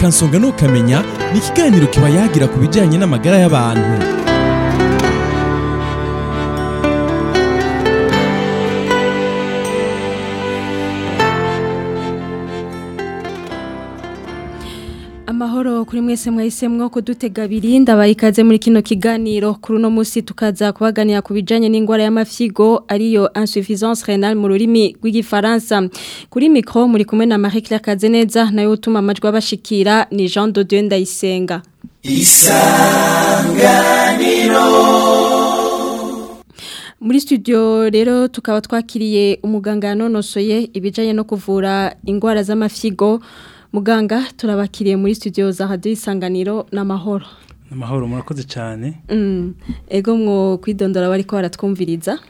kansonga ntukamenya ni ikiganiro kiba yagira ku bijyanye n'amagara y'abantu amahoro kuri mwese mwahisemwo kudutega abiri bayikaze muri kino kiganiro kuri uno munsi tukaza kubaganira ku bijyanye n'indwara y'amafigo ariyo insuffisance renale mu rurimi rw'igifaransa kuri micro muri kumwe na marie kirakaze neza nayo utuma amajwi abashikira ni jean dodiyo ndayisenga isanganiro muri studio rero tukaba twakiriye umuganga yanonosoye ibijyanye no kuvura indwara z'amafigo muganga turabakiriye muri studio za radio isanganiro n'amahoro amahoro murakoze cyane mm. ego mwo kwidondora bari ko baratwumviriza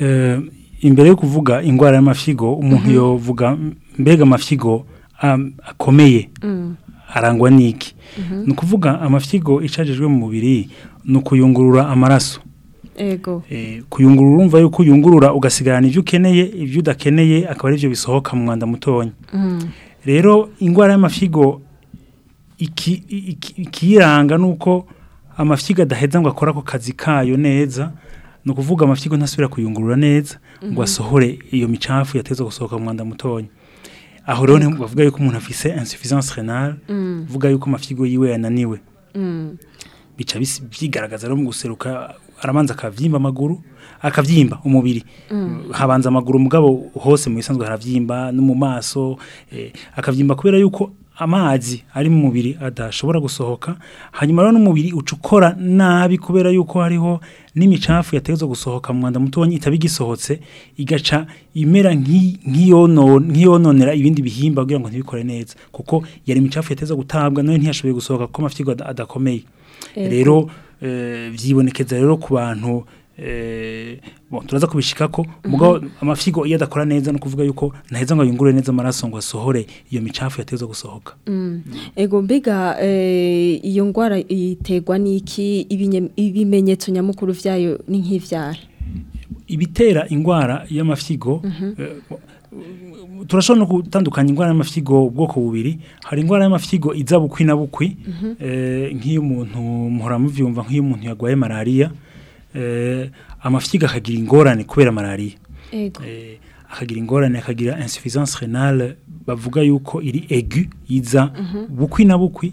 eh, imbere yo kuvuga indwara y'amafigo umuntu mhm. yovuga mbega amafigo um, akomeye mm. arangwa n'iki mhm. ni ukuvuga amafigo icajijwe mu mubiri ni ukuyungurura amaraso yego eh, kuyungurura urumva yuko uyungurura ugasigarana ibyo ukeneye ibyo udakeneye akaba ari byo bisohoka mu mwanda mutoya mm. rero indwara y'amafigo ikiyiranga ni amafigo adaheza ngo akora ko kazi kayo neza ni ukuvuga amafigo ntasubira kuyungurura neza ngo mm-hmm. asohore iyo micafu yateza gusohoka mu mwanda mutoya aho rero bavuga yuko umuntu afise insuffisance renale uvuga mm. yuko amafigo yiwe yananiwe mm. bica byigaragaza rero mu guseruka aramanza akabyimba amaguru akabyimba umubiri mm. habanza amaguru mugabo hose mu isanzwe harabyimba no mu maso eh, akabyimba kubera yuko amazi ari mu mubiri adashobora gusohoka hanyuma rero n'umubiri uca ukora nabi kubera yuko hariho n'imicafu yateza gusohoka mu mwanda mutoya itaba igisohotse igaca imera nk'iyononera ibindi bihimba kugira ngo ntibikore neza kuko yari imicafu yateza gutabwa nayo ntiyashoboye gusohoka kuko amafi adakomeye eh, rero Eh, vyibonekeza rero ku bantu eh, bon turaza kubishikako mhm. mugabo amafigo iyo adakora neza no kuvuga yuko naheza ngo yungure neza amaraso ngo asohore iyo micafu yateza gusohoka mm. ego mbiga eh, iyo ngwara iterwa niki ibimenyetso nyamukuru vyayo ni nk'ivyara ibitera ingwara y'amafigo mhm. turashobora no gutandukanya indwara y'amafyigo ubwoko bubiri hari indwara y'amafyigo iza bukwi na bukwi nk'iyo umuntu muhora mubyumva nk'iyo umuntu yarwaye malariya amafyigo akagira ingorane kubera malariya akagira ingorane akagira insuffisance renale bavuga yuko iri egu yiza bukwi na bukwi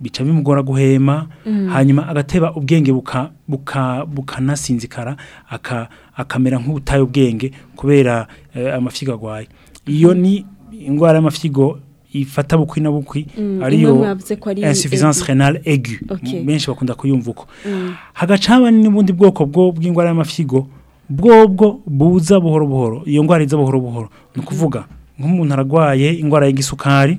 bica bimugora guhema mm -hmm. hanyuma agateba ubwenge buka buka bukanasinzikara aka akamera nk'ubutaye ubwenge kubera eh, amafyiga gwaye iyo mm -hmm. ni indwara y'amafigo ifata bukwi na bukwi mm, ariyo insuffisance renale aigu benshi bakunda kuyumva uko mm. hagacaba n'ubundi bwoko bwo bw’ingwara y'amafigo bwobwo buza buhoro buhoro iyo ndwara iza buhoro buhoro ni ukuvuga nk'umuntu ararwaye indwara y'igisukari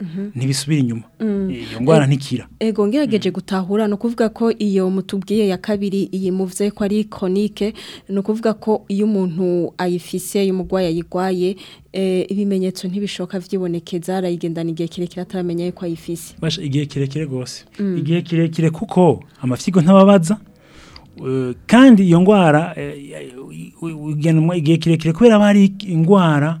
mhm. ntibisubira inyuma mm. iyo ndwara eh, ntikira ego ngerageje mm. gutahura ni ukuvuga ko iyo mutubwiye ya kabiri iyi muvuze ko ari konike ni ukuvuga ko iyo umuntu ayifise iyo umurwayi ayirwaye eh, ibimenyetso ntibishoka byibonekeza arayigendana igihe kirekire ataramenya yuko ayifise igihe kirekire rwose mm. igihe kirekire kuko amafyigo ntababaza kandi iyo ndwara eh, igenwa igihe kirekire kubera haba hari indwara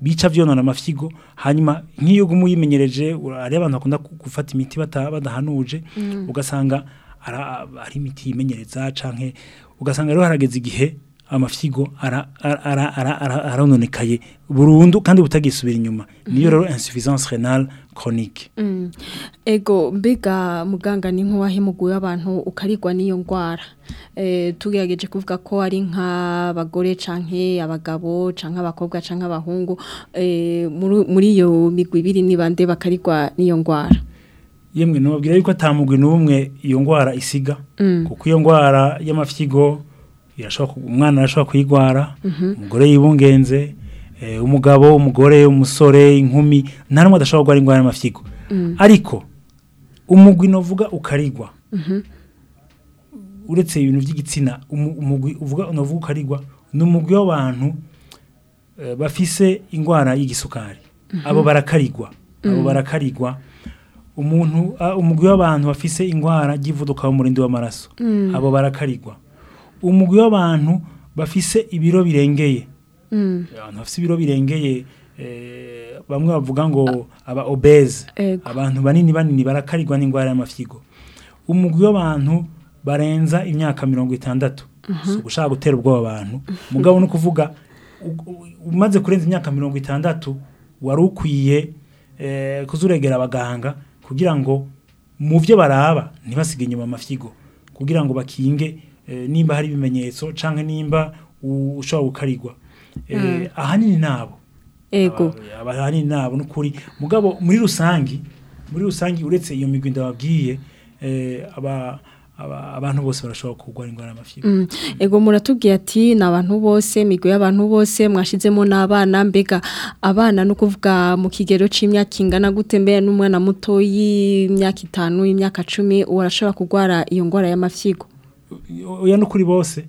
bica byonona amafyigo hanyuma nk'iyo uguma uyimenyereje hari abantu bakunda gufata imiti badahanuje mm. ugasanga ari imiti yimenyereza cyangwa ugasanga rero harageze igihe amafyigo arononekaye burundu kandi butagisubira inyuma niyo rero insuffisance renale chronique mm. ego mbega muganga ni nk'uwahemuguye abantu ukarigwa n'iyo ndwara eh, tugerageje kuvuga ko ari nk'abagore canke abagabo canke abakobwa canke abahungu eh, muri iyo migwi ibiri nibande bakarirwa n'iyo ndwara yemwe nubabwira yuko atamugwi n'umwe iyo ndwara isiga mm. kuko iyo ndwara y'amafyigo umwana arashobora kuyigwara mhm. umugore yibungenze eh, umugabo umugore umusore inkumi nta n'umwe adashobora kurwara indwara y'amafyigo mm. ariko umugwi uvuga ukarigwa mhm. uretse ibintu by'igitsina umugwi uvuga ukarigwa ni umugwi w'abantu eh, bafise indwara y'igisukari mhm. abo barakarigwa abo mm. barakarigwa umuntu umugwi w'abantu bafise indwara y'umuvuduko w'umurinda w'amaraso mm. abo barakarigwa umugwi w'abantu bafise ibiro birengeye mm. abantu bafise ibiro birengeye eh, bamwe bavuga ngo aba obeze abantu banini banini barakarirwa n'indwara y'amafyigo umugwi w'abantu barenza imyaka mirongo itandatu uh-huh. ushaka gutera ubwoba abantu mugabo ni ukuvuga umaze kurenza imyaka mirongo itandatu wari ukwiye eh, kuzuregera abaganga kugira ngo mu byo baraba ntibasige inyuma amafyigo kugira ngo bakinge Eh, nimba hari ibimenyetso cyangwa nimba ushobora gukarigwa eh, hmm. ahanini nabo ahanini nabo n'ukuri mugabo muri rusange muri rusange uretse iyo migwi ndababwiye eh, abantu bose barashobora kurwara indwara y'amafiri hmm. ego muratubwiye ati ni abantu bose imigwi y'abantu bose mwashyizemo n'abana mbega abana ni ukuvuga mu kigero cy'imyaka ingana gutembera n'umwana muto y'imyaka itanu y'imyaka cumi uwo arashobora kurwara iyo ndwara y'amafyigo oya no kuri bose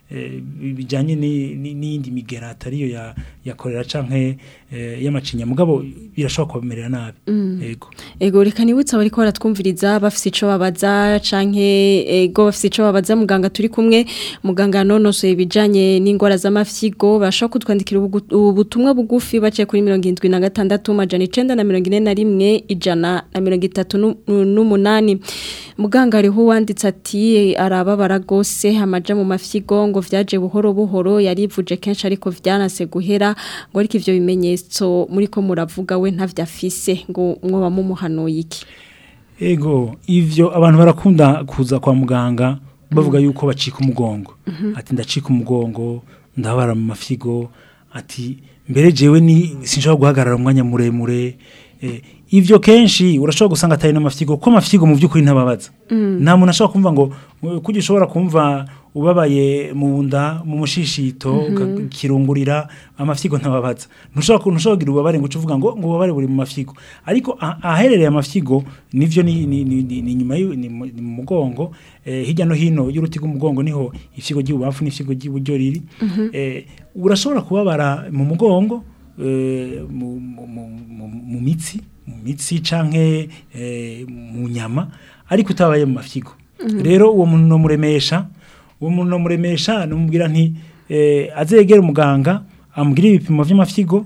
eh, bijyanye n’indi migera atari iyo ya korera canke eh, y'amacinya mugabo birashobora kubamerera nabi yego mm. yego reka nibutse abari ko baratwumviriza bafite icyo babaza cyangwa ego bafite icyo babaza muganga turi kumwe muganga nonosoye ibijyanye n'indwara z'amafyigo bashobora kutwandikira ubutumwa bugufi baciye kuri mirongo na gatandatu majana na mirongo ine na rimwe ijana na mirongo itatu n'umunani muganga ariho wanditse ati arababara rwose amaja mu mafyigo ngo vyaje buhoro buhoro yarivuje kenshi ariko vyanase guhera ngo ariko ivyo bimenyetso muriko muravuga we ntavyafise ngo mwoba mumuhanuye iki Ego ivyo abantu barakunda kuza kwa muganga bavuga mm-hmm. yuko bacika umugongo mm-hmm. ati ndacika umugongo ndabara mu mafyigo ati mbere jewe ni sinshobora guhagarara umwanya muremure Eh, ivyo kenshi urashobora gusanga atari n'amafyigo ko amafyigo mu by'ukuri ntababaza mm. nta muntu ashobora kumva ngo kuko ushobora kumva ubabaye mu nda mu mushishito ukakirungurira mhm. amafyigo ntababaza ntushobora kugira ububabare ngo uvuga ngo ngo ububabare buri mu mafyigo ariko aherereye amafyigo nibyo ni nyuma ni mu mugongo eh, hirya no hino y'uruti rw'umugongo niho ifyigo ry'ububamfu n'ifyigo ry'iburyo riri mhm. eh, urashobora kubabara mu mugongo mu mitsi mu mitsi canke mu nyama ariko utabaye mu mafyigo rero uwo muntu muremesha uwo muntu muremesha namubwira nti azegera umuganga amubwira ibipimo by'amafyigo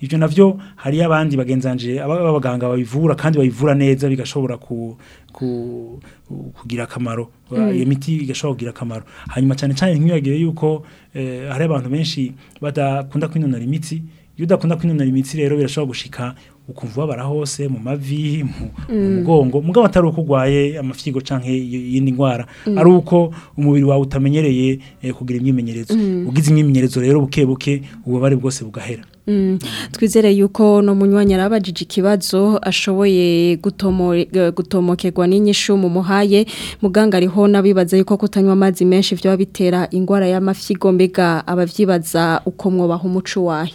ivyo navyo hari yabandi bagenzanje abaganga babivura kandi babivura neza bigashobora ku kugira kamaro hmm. iyo mm. miti igashobora kugira kamaro hanyuma cyane cyane nk'iyo yagiye yuko eh, hari abantu benshi badakunda kwinonora imitsi eh, iyo udakunda kwinonora imitsi rero birashobora gushika ukumva ubabara hose mu mavi mu mm. mugongo mugabo atari uko urwaye amafyigo cyangwa iyindi ndwara mm. ari uko umubiri wawe utamenyereye eh, kugira imyimenyerezo mm. ugize imyimenyerezo rero buke buke ububabare bwose bugahera twizere yuko no munywanyi arabajije ikibazo ashoboye eh, gutomokerwa n'inyishu mu muhaye muganga ariho n'abibaza yuko kutanywa amazi menshi byaba bitera indwara y'amafyigo mbega ababyibaza uko mwobaha umuco wahe.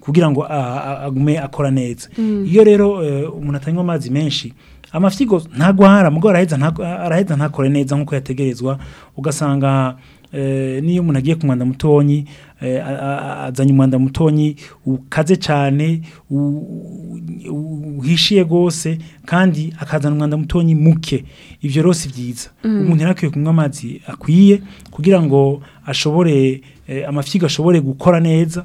kugira ngo agume akora neza mm. iyo rero eh, umuntu atanywa amazi menshi amafyigo ntagwara mugo araheza ntakore neza nkuko yategerezwa ugasanga eh, niyo umuntu agiye ku mwanda mutonyi eh, azanye umwanda mutonyi ukaze cyane uhishiye rwose kandi akazana umwanda mutonyi muke ibyo rero si byiza mm. umuntu yari akwiye kunywa amazi akwiye kugira ngo ashobore amafyigo ashobore gukora neza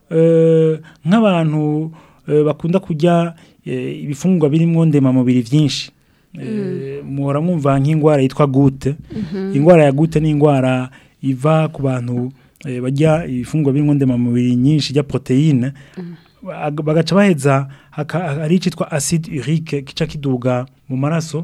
eh, nk'abantu eh, bakunda kurya eh, ibifungurwa birimo ndemamubiri byinshi Eh, mm. muhora mwumva nk'indwara yitwa gute mm-hmm. indwara ya gute ni indwara iva ku bantu eh, bajya ibifungwa birimo ndemamubiri nyinshi ijya poroteyine mm. bagaca baheza hari icyitwa acide urike gica kiduga mu maraso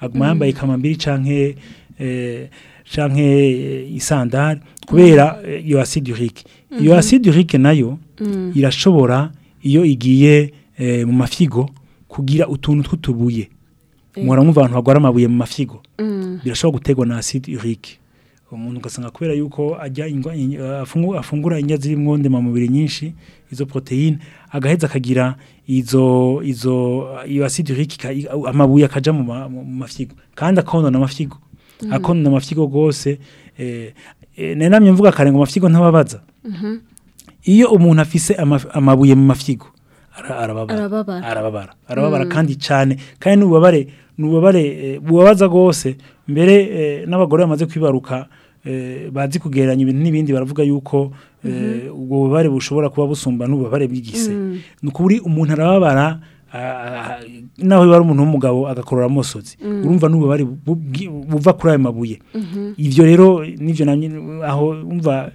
aguma mm. yambaye kamambiri canke canke eh, isandari kubera mm. eh, iyo acide urique mm-hmm. iyo acide urique nayo mm. irashobora iyo igiye eh, mu mafigo kugira utuntu tw'utubuye muramo abantu bagwara amabuye mu mafigo mm. birashobora gutegwa na acide urique umuntu ugasanga kubera yuko ajya afungura indya zirimo ndemamubiri nyinshi izo poroteyine agaheza akagira izo izo iyo acide urique amabuye akajya mu mafigo kandi na mafigo Mm-hmm. ariko ni gose rwose eh, eh, nanamye mvuga kare ngo amafyigo ntababaza mm-hmm. iyo umuntu afise amabuye mu mafyigo arababara arababara mm. kandi cyane kandi n'ububabare n'ububabare eh, bubabaza gose mbere n'abagore bamaze kwibaruka bazi kugeranya ibintu n'ibindi baravuga yuko mm-hmm. ubwo bubabare bushobora kuba busumba n'ububabare bw'igise mm. nuko buri umuntu arababara Eh, eh, naho biba ari umuntu w'umugabo agakorora amosozi mm. urumva n'ububabare buva kuri ayo mabuye mm-hmm. ibyo rero n'ibyo aho umva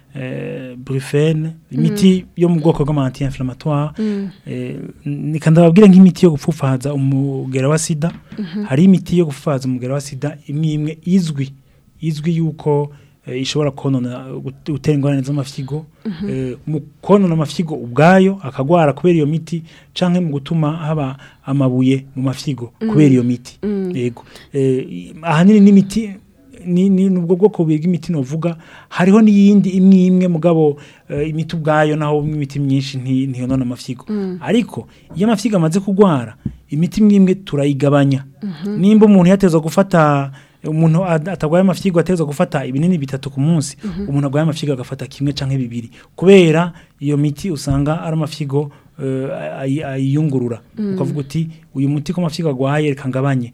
burifene imiti mm. yo mu bwoko bw'amanti inflamatwara mm. ni ndababwire nk'imiti yo gupfufaza umugera wa sida mhm. hari imiti yo gupfufaza umugera wa sida imwe izwi izwi yuko Eh, ishobora konona gutera ingorane z'amafyigo mhm. eh, mu konona amafyigo ubwayo akagwara kubera iyo miti cyangwa mu gutuma haba amabuye mu mafyigo mm. kubera iyo miti mm. yego eh, ahanini n'imiti ni ubwo bwoko bw'imiti novuga hariho n'iyindi imwe imwe mugabo imiti ubwayo naho imiti myinshi ntiyonona amafyigo mm. ariko iyo amafyigo amaze kugwara imiti imwe imwe turayigabanya mhm. nimba umuntu yateza gufata umuntu atarwaye amafyigo ateza gufata ibinini bitatu ku munsi mhm. umuntu arwaye amafyigo agafata kimwe cyangwa bibiri kubera iyo miti usanga ari amafyigo eh, ayiyungurura mm. ukavuga uti uyu muti ko amafyigo agwaye reka ngabanye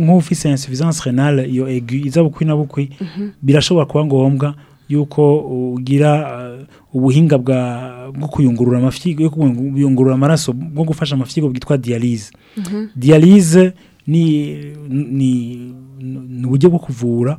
nk'ufise insuffisance renale iyo iza bukwi na bukwi mm-hmm. birashobora kuba ngombwa y'uko ugira uh, ubuhinga bwa bwo kuyungurura amafi kuyungurura amaraso bwo gufasha amafi bwitwa diyalize mhm. diyalize ni uburyo bwo kuvura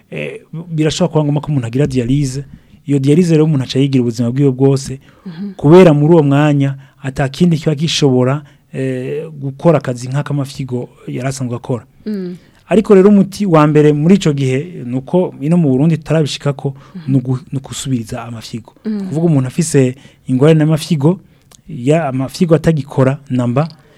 eh, birashobora kuba ngombwa ko umuntu agira diyarize iyo diyarize rero umuntu aca yigira ubuzima bw’iyo bwose mm-hmm. kubera muri uwo mwanya atakindi kiba gishobora eh, gukora akazi nk'ak'amafigo yari asanzwe akora mm. ariko rero umuti wa mbere muri icyo gihe ni uko ino mu burundi tutarabishika ko mm-hmm. ni ugusubiriza amafigo mm. kuvuga umuntu afise ingorane n'amafigo ya amafigo atagikora namba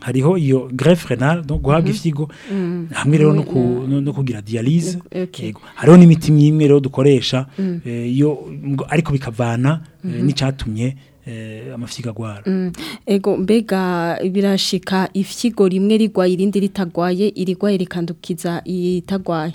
hariho iyo greffe renale no guhabwa mhm. ifyigo mm. hamwe rero no kugira dialyse hariho n'imiti myimwe rero dukoresha mm. eh, ariko bikavana eh, mhm. n’icatumye eh, amafyiga agwara mm. ego mbega birashika ifyigo rimwe rigwaye irindi ritagwaye irigwaye rikandukiza itagwaye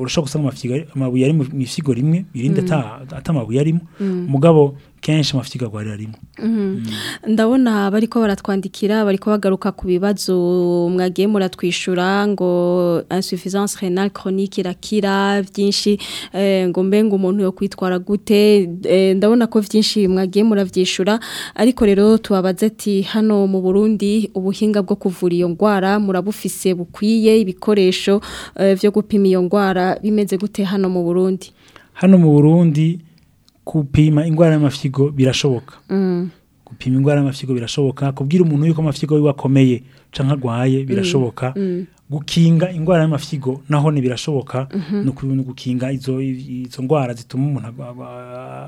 urashobora gusanga amabuye ari mu ifyigo rimwe irindi mm. atamabuye arimo mm. mugabo kenshi amafi kigagwari arimo mhm. mm. ndabona bari ko baratwandikira bari ko bagaruka ku bibazo mwagiye muratwishura ngo insuffisance renale chronique irakira byinshi eh, ngo mbe umuntu yo kwitwara gute eh, ndabona ko byinshi mwagiye murabyishura ariko rero tubabaze ati hano mu Burundi ubuhinga bwo kuvura iyo ndwara murabufise bukwiye ibikoresho byo eh, gupima iyo ndwara bimeze gute hano mu Burundi hano mu Burundi gupima indwara y'amafyigo birashoboka gupima mm. indwara y'amafyigo birashoboka kubwira umuntu yuko amafyigo yiwe akomeye cyangwa arwaye mm. birashoboka mm. gukinga indwara y'amafyigo naho ntibirashoboka mm-hmm. ni ukuntu gukinga izo ndwara zituma umuntu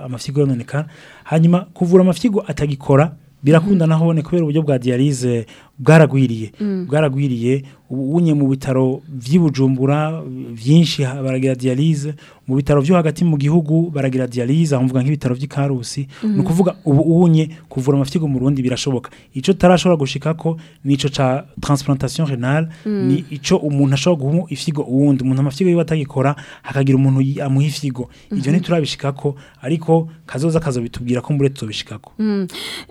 amafyigo yononekara hanyuma kuvura amafyigo atagikora birakunda mm-hmm. nahone kubera uburyo bwa diyarize bwaragwiriye mm. bwaragwiriye ubunye mu bitaro by'ibujumbura byinshi baragira diyalize mu bitaro byo hagati mu gihugu baragira diyalize amvuga nk'ibitaro by'ikarusi mm. ni ukuvuga ubu kuvura amafigo mu rundi birashoboka icyo tarashobora gushika ko nicyo cya transplantation renale mm. ni icyo umuntu ashobora guha ifigo uwundi umuntu amafigo yiwe atagikora hakagira umuntu amuha ifigo ibyo mm-hmm. ntiturabishika ko ariko kazoza kazobitubwira ko mbure tuzobishika ko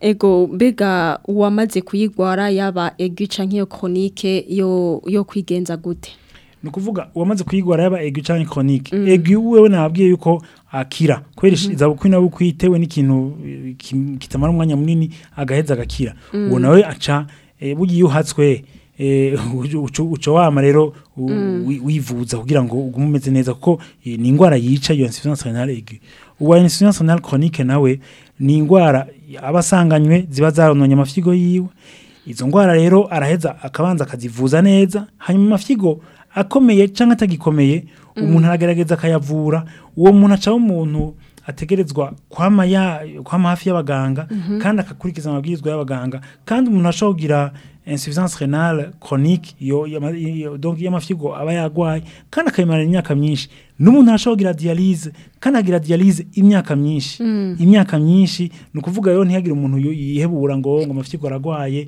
ego mbega uwamaze kuyigwara yaba usaba egica nk'iyo kronike yo kwigenza gute ni ukuvuga uwamaze kuyigwara yaba egi cyangwa kronike egi wewe nababwiye yuko akira kubera mm-hmm. izabukwi nawe kwitewe n'ikintu kitamara umwanya munini agaheza agakira mm. uwo nawe aca eh, bugiye uhatswe eh, uca wama rero mm. wivuza kugira ngo ugume umeze neza kuko eh, ni indwara yica iyo insuffiance renale aiguë uwa insuffiance renale chronique nawe ni indwara abasanganywe ziba zarononye amafyigo yiwe izo ndwara rero araheza akabanza akazivuza neza hanyuma amafyigo akomeye cyangwa atagikomeye umuntu mm. aragerageza akayavura uwo muntu acaho umuntu ategerezwa kwama hafi y'abaganga mm-hmm. kandi akakurikiza amabwirizwa y'abaganga kandi umuntu ashobora kugira insuffisance renale chronique yo, yo, yo donc aba yagwaye kandi akayimarana imyaka myinshi n'umuntu ashobora dialyse kandi agira dialyse imyaka myinshi mm. imyaka myinshi ni ukuvuga rero ntihagire umuntu yihebura ngo ngo amafyigo aragwaye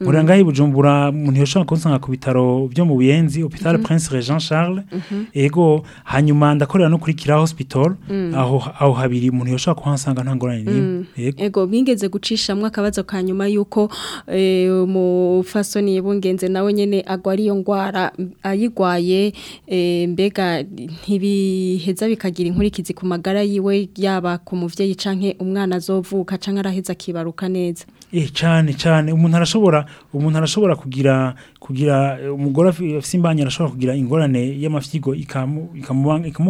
nkorera ngaho ibujumbura umuntu yoshaka kunsanga ku bitaro byo mu buyenzi hopital mm-hmm. Prince Jean Charles yego mm-hmm. hanyuma ndakorera no kuri Kira Hospital aho aho habiri umuntu yoshaka kuhansanga ntangorane nimwe yego bingeze gucishamwe akabazo ka nyuma yuko umufasoni eh, bungenze nawe nyine agwa ariyo ayigwaye eh, mbega ntibiheza bikagira inkurikizi ku magara yiwe yaba ku mubyeyi cyangwa umwana azovuka cyangwa araheza akibaruka neza eh cyane cyane umuntu arashobora umuntu arashobora kugira kugira umugore afite imbanya arashobora kugira ingorane y'amafyigo ikamu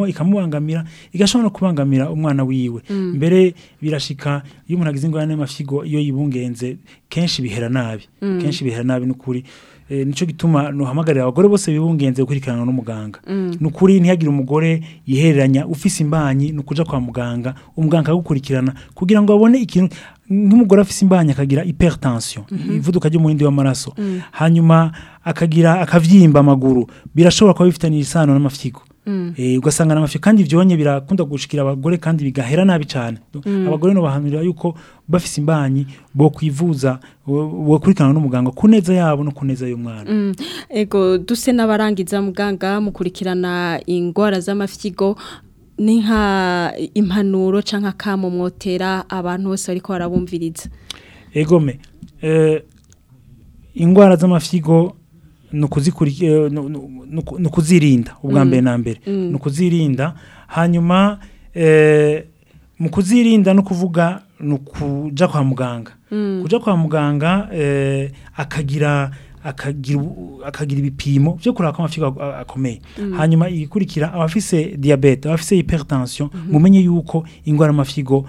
ikamubangamira igashobora kubangamira umwana wiwe mm. mbere birashika iyo umuntu agize ingorane y'amafyigo iyo yibungenze kenshi bihera nabi mm. kenshi bihera nabi n'ukuri Eh, nicyo gituma nuhamagarira abagore bose bibungenze gukurikirana n'umuganga mm. nukuri ukuri ntihagire umugore yihereranya ufise imbanyi ni ukuja kwa muganga umuganga akagukurikirana kugira ngo abone ikintu nk'umugore afise imbanyi akagira hypertension ivuduka mhm. ry'umuhindi w'amaraso mm. hanyuma akagira akabyimba amaguru birashobora kuba bifitanye isano n'amafyigo Mm. Eh, ugasanga n'amafi kandi byonye birakunda gushikira abagore kandi bigahera nabi cyane mm. abagore bahanurira yuko bafise imbanyi bo kwivuza bakurikirana n'umuganga ku neza yabo no ku neza y'umwana mm. ego duse n'abarangiza muganga mukurikirana indwara z'amafyigo ni nka impanuro cyangwa akamumwotera abantu bose bari barabumviriza egome eh, indwara z'amafyigo ni ukuzirinda eh, ubwa mm. mbere na mbere mm. ni ukuzirinda hanyuma eh, mu kuzirinda no kuvuga ni ukujya kwa muganga mm. kujya kwa muganga eh, akagira akagira ibipimo byo kureba ko amafi akomeye mm. hanyuma ikurikira abafise diyabete abafise hypertension mm-hmm. mumenye yuko indwara amafigo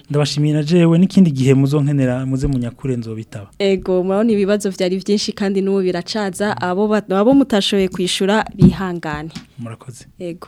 ndabashimiye na jewe n'ikindi gihe muzonkenera muze munyakure nzobitaba ego murabona ibibazo byari byinshi kandi n'ubu biracaza abo abo mutashoboye kwishura bihangane murakoze ego